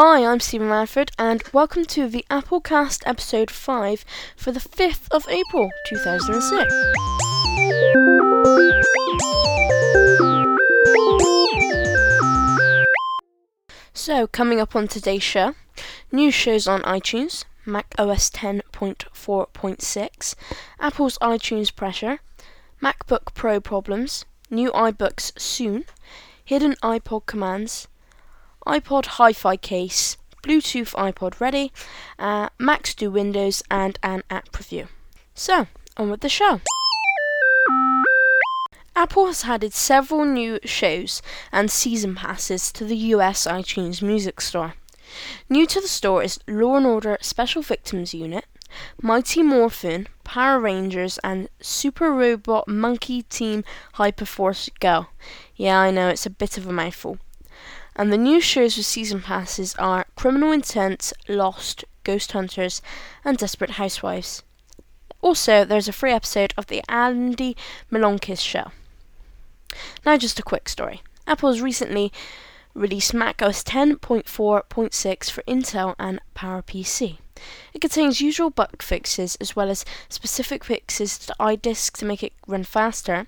Hi, I'm Stephen Radford, and welcome to the Applecast episode 5 for the 5th of April 2006. So, coming up on today's show, new shows on iTunes, Mac OS 10.4.6, Apple's iTunes pressure, MacBook Pro problems, new iBooks soon, hidden iPod commands, iPod Hi-Fi case, Bluetooth iPod ready, uh, Macs do Windows, and an app review. So, on with the show. Apple has added several new shows and season passes to the US iTunes Music Store. New to the store is Law and Order Special Victims Unit, Mighty Morphin, Power Rangers, and Super Robot Monkey Team Hyperforce Go. Yeah, I know it's a bit of a mouthful. And the new shows with season passes are Criminal Intent, Lost, Ghost Hunters, and Desperate Housewives. Also, there's a free episode of the Andy Milonakis show. Now, just a quick story. Apple has recently released Mac OS 10.4.6 for Intel and PowerPC. It contains usual bug fixes as well as specific fixes to iDisk to make it run faster,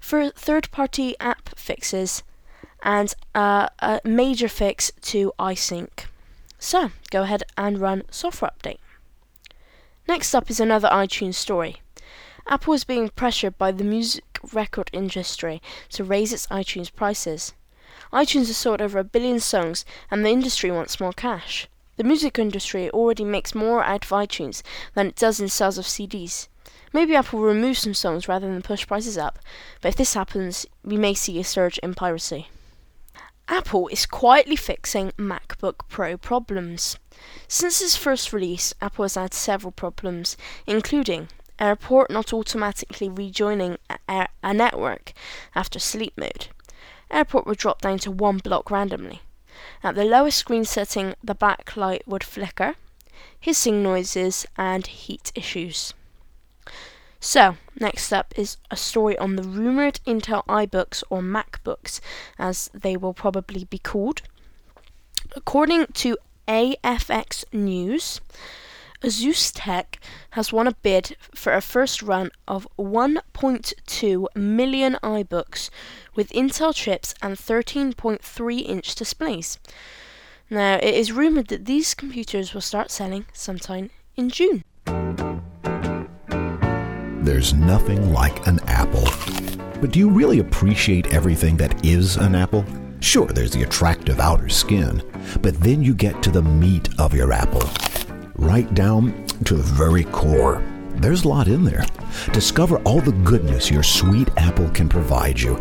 for third party app fixes, and uh, a major fix to iSync. So, go ahead and run software update. Next up is another iTunes story. Apple is being pressured by the music record industry to raise its iTunes prices. iTunes has sold over a billion songs, and the industry wants more cash. The music industry already makes more out of iTunes than it does in sales of CDs. Maybe Apple will remove some songs rather than push prices up, but if this happens, we may see a surge in piracy. Apple is quietly fixing MacBook Pro problems. Since its first release, Apple has had several problems, including Airport not automatically rejoining a, a network after sleep mode. Airport would drop down to one block randomly. At the lowest screen setting, the backlight would flicker, hissing noises, and heat issues. So, next up is a story on the rumored Intel iBooks or MacBooks, as they will probably be called. According to AFX News, Asustek has won a bid for a first run of 1.2 million iBooks with Intel chips and 13.3 inch displays. Now, it is rumored that these computers will start selling sometime in June. There's nothing like an apple. But do you really appreciate everything that is an apple? Sure, there's the attractive outer skin, but then you get to the meat of your apple right down to the very core. There's a lot in there. Discover all the goodness your sweet apple can provide you,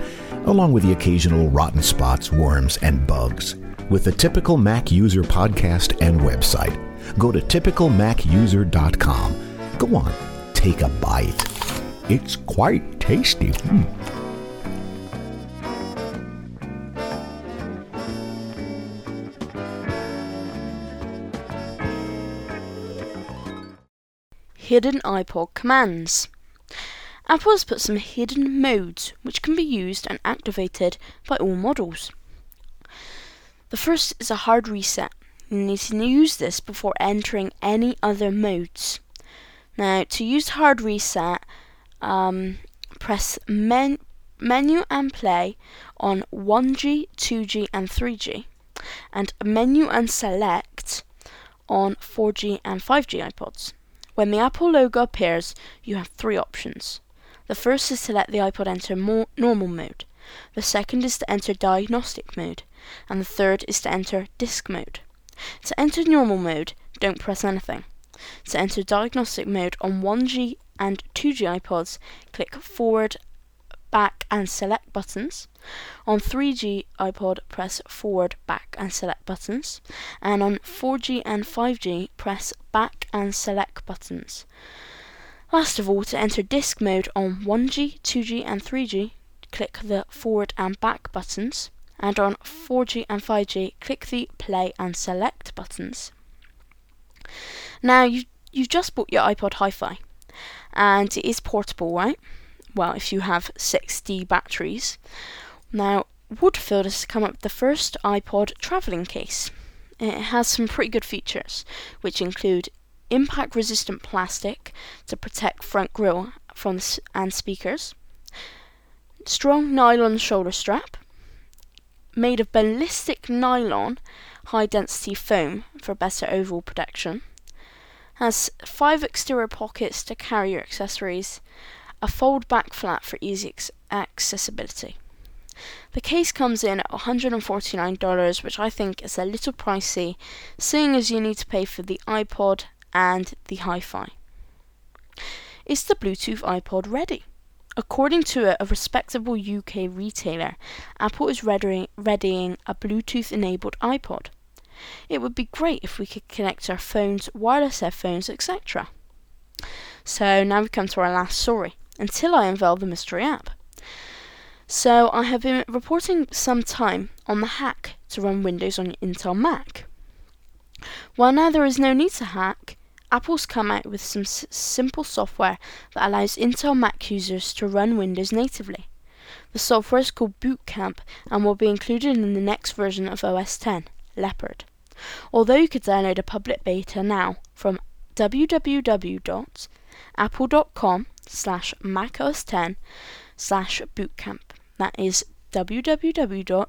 along with the occasional rotten spots, worms, and bugs. With the Typical Mac User podcast and website, go to typicalmacuser.com. Go on, take a bite. It's quite tasty. Mm. hidden iPod commands. Apple has put some hidden modes which can be used and activated by all models. The first is a hard reset. You need to use this before entering any other modes. Now, to use hard reset, um, press men- menu and play on 1G, 2G, and 3G, and menu and select on 4G and 5G iPods. When the Apple logo appears, you have three options. The first is to let the iPod enter normal mode. The second is to enter diagnostic mode. And the third is to enter disk mode. To enter normal mode, don't press anything. To enter diagnostic mode on 1G and 2G iPods, click forward back and select buttons. On 3G iPod, press forward, back and select buttons. And on 4G and 5G, press back and select buttons. Last of all, to enter disk mode on 1G, 2G and 3G, click the forward and back buttons. And on 4G and 5G, click the play and select buttons. Now, you, you've just bought your iPod Hi-Fi, and it is portable, right? well, if you have 6D batteries. Now, Waterfield has come up with the first iPod travelling case. it has some pretty good features, which include impact resistant plastic to protect front grille from the, and speakers, strong nylon shoulder strap, made of ballistic nylon high density foam for better overall protection, has five exterior pockets to carry your accessories, a fold back flap for easy accessibility. The case comes in at $149, which I think is a little pricey, seeing as you need to pay for the iPod and the hi fi. Is the Bluetooth iPod ready? According to a, respectable UK retailer, Apple is readying a Bluetooth enabled iPod. It would be great if we could connect our phones, wireless headphones, etc. So now we come to our last story, until I unveil the mystery app. So I have been reporting some time on the hack to run Windows on Intel Mac. While now there is no need to hack, Apple's come out with some s- simple software that allows Intel Mac users to run Windows natively. The software is called Boot Camp and will be included in the next version of OS 10, Leopard. Although you could download a public beta now from www.apple.com slash macOS10 slash bootcamp. That is www.apple.com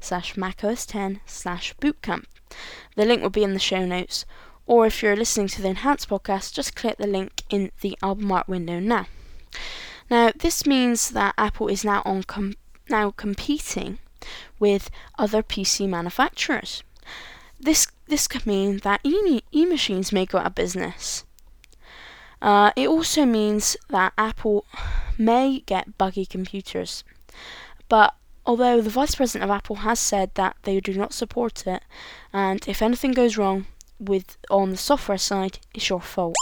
slash macOS10 slash bootcamp. The link will be in the show notes or if you're listening to the enhanced podcast, just click the link in the album art window now. Now, this means that Apple is now on com- now competing with other PC manufacturers. This this could mean that e machines may go out of business. Uh, it also means that Apple may get buggy computers. But although the vice president of Apple has said that they do not support it, and if anything goes wrong, with on the software side it's your fault.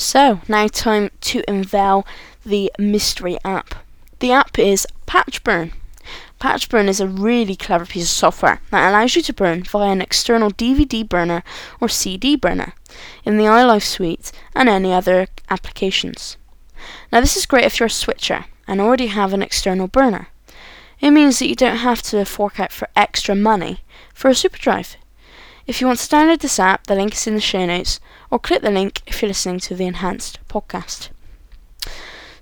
So, now time to unveil the mystery app. The app is Patchburn. Patchburn is a really clever piece of software that allows you to burn via an external DVD burner or CD burner in the iLife suite and any other applications. Now, this is great if you're a switcher and already have an external burner. It means that you don't have to fork out for extra money for a super drive. If you want to download this app, the link is in the show notes, or click the link if you're listening to the enhanced podcast.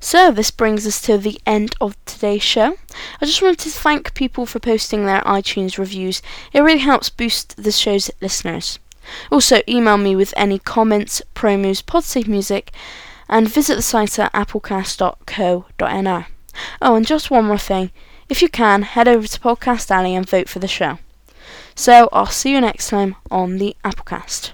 So, this brings us to the end of today's show. I just wanted to thank people for posting their iTunes reviews. It really helps boost the show's listeners. Also, email me with any comments, promos, PodSafe music, and visit the site at applecast.co.nr. Oh, and just one more thing. If you can, head over to Podcast Alley and vote for the show. So I'll see you next time on the Applecast.